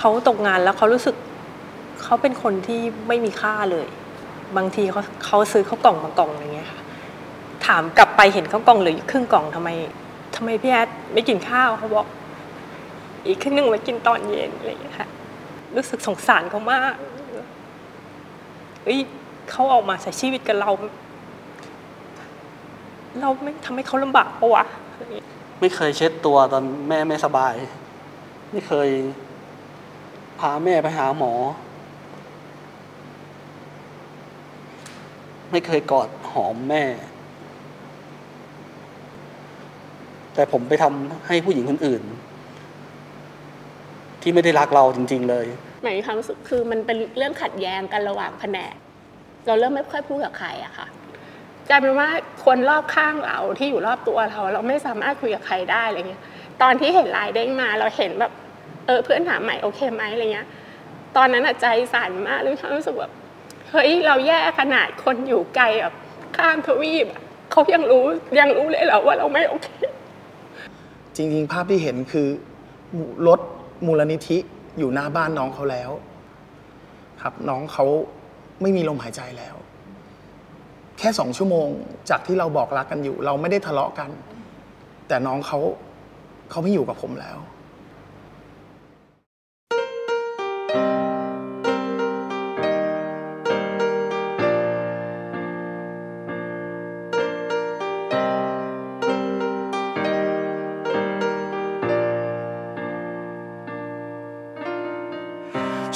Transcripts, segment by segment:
เขาตกงานแล้วเขารู้สึกเขาเป็นคนที่ไม่มีค่าเลย บางทีเขาเขาซื้อข้าวกล่องมากล่องอย่างเงี้ยค่ะ ถามกลับไปเห็นข้าวกล่องเหลืออยู่ครึ่งกล่องทำไมทำไมพี่แอดไม่กินข้าวเขาบอก อีกครึ่งหนึ่งไว้กินตอนเย็นอะไรอย่างเงี้ยค่ะ รู้สึกสงสารเขามากเฮ้ยเขาออกมาใช้ชีวิตกับเรา เราไม่ทำให้เขาลำบากปะวะไม่เคยเช็ดตัวตอนแม่ไม่สบาย ไม่เคย พาแม่ไปหาหมอ ไม่เคยกอดหอมแม่ แต่ผมไปทำให้ผู้หญิงคนอื่น ที่ไม่ได้รักเราจริง ๆ เลยหมายความรู้สึกคือมันเป็นเรื่องขัดแย้งกันระหว่างแผนก เราเริ่มไม่ค่อยพูดกับใครอะค่ะกลายเป็นว่าคนรอบข้างเราที่อยู่รอบตัวเรา เราไม่สามารถคุยกับใครได้อะไรเงี้ย ตอนที่เห็นไลน์เด้งมา เราเห็นแบบ ออเพื่อนถามใหม่โอเคไหมอะไรเงี้ย ตอนนั้นอะใจสั่นมากเลยความรู้สึกแบบเฮ้ยเราแย่ขนาดคนอยู่ไกลแบบข้ามทวีปเขายังรู้ยังรู้เลยเหรอว่าเราไม่โอเค จริงๆ ภาพที่เห็นคือรถมูลนิธิอยู่หน้าบ้านน้องเขาแล้ว ครับน้องเขาไม่มีลมหายใจแล้ว แค่สองชั่วโมงจากที่เราบอกรักกันอยู่ เราไม่ได้ทะเลาะกัน แต่น้องเขาเขาไม่อยู่กับผมแล้ว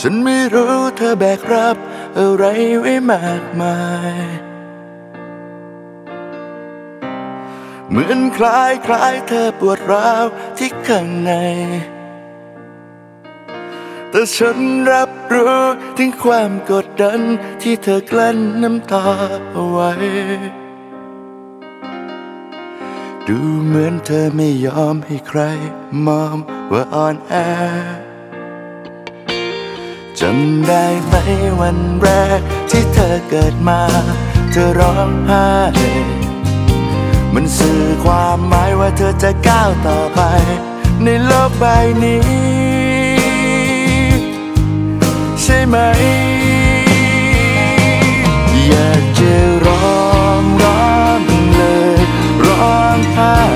ฉันไม่รู้เธอแบกรับอะไรไว้มากมาย เหมือนคล้ายคล้ายเธอปวดร้าวที่ข้างใน แต่ฉันรับรู้ถึงความกดดันที่เธอกลั้นน้ำตาเอาไว้ ดูเหมือนเธอไม่ยอมให้ใครมองว่าอ่อนแอ จำได้ไหมวันแรกที่เธอเกิดมา เธอร้องไห้มันสื่อความหมายว่าเธอจะก้าวต่อไป ในโลกใบนี้ ใช่ไหม อยากจะร้องร้องเลย ร้องไห้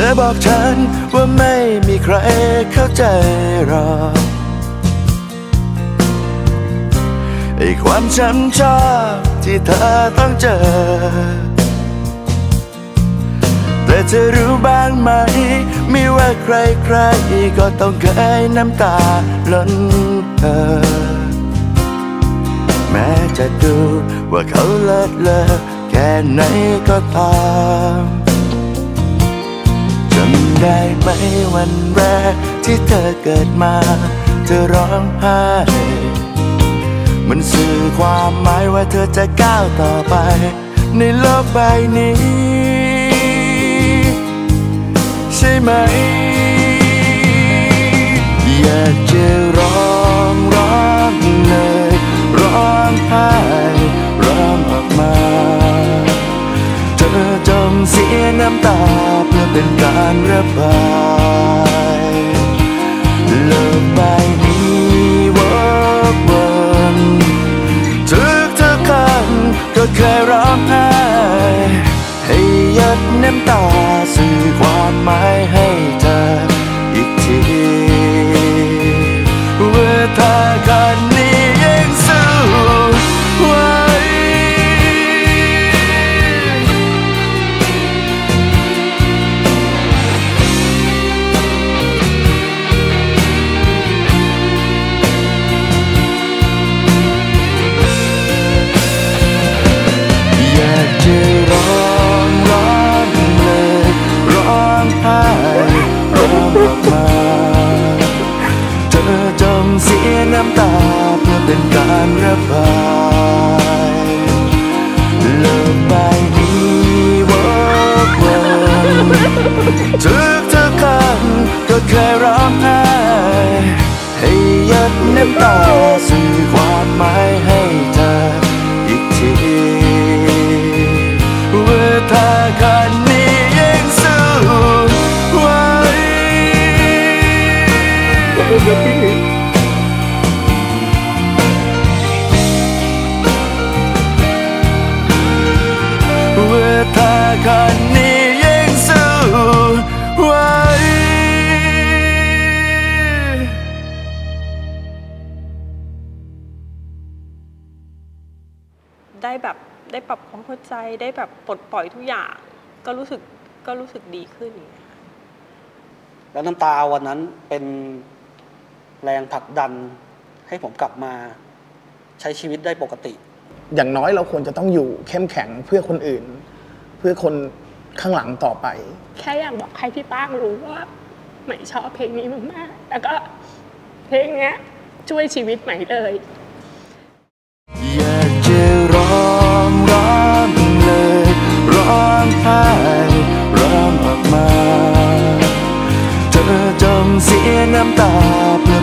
ธอบอกฉันว่าไม่มีใครเข้าใจหรอกไอ้ความช้ำชอบที่เธอต้องเจอ แต่เธอรู้บ้างไหม ไม่ว่าใครใครๆก็ต้องเคยน้ำตาล้นเธอ แม้จะดูว่าเขาเลิศเลอแค่ไหนก็ตามำได้ไหมวันแรกที่เธอเกิดมา เธอร้องไห้มันสื่อความหมายว่าเธอจะก้าวต่อไป ในโลกใบนี้ ใช่ไหม อยากจะร้องร้องเลยร้องไห้ร้องออกมา เธอจงเสียน้ำตา เพื่อเป็นการระบายเลิกไปนี้วกวนทุกทุกๆคนก็เคยร้องไห้ให้ยัดน้ำตาสื่อความหมายให้ เลยนะพี่เวลาคันนี้ยังสู้ไว้ได้แบบได้ปรับความเข้าใจได้แบบปลดปล่อยทุกอย่าง ก็รู้สึกก็รู้สึกดีขึ้นแล้วน้ำตาวันนั้นเป็น แรงผลักดันให้ผมกลับมาใช้ชีวิตได้ปกติ อย่างน้อยเราควรจะต้องอยู่เข้มแข็งเพื่อคนอื่น เพื่อคนข้างหลังต่อไป แค่อยากบอกให้พี่ป้างรู้ว่าใหม่ชอบเพลงนี้มากๆแล้วก็เพลงเนี้ยช่วยชีวิตใหม่เลยอยากจะร้อ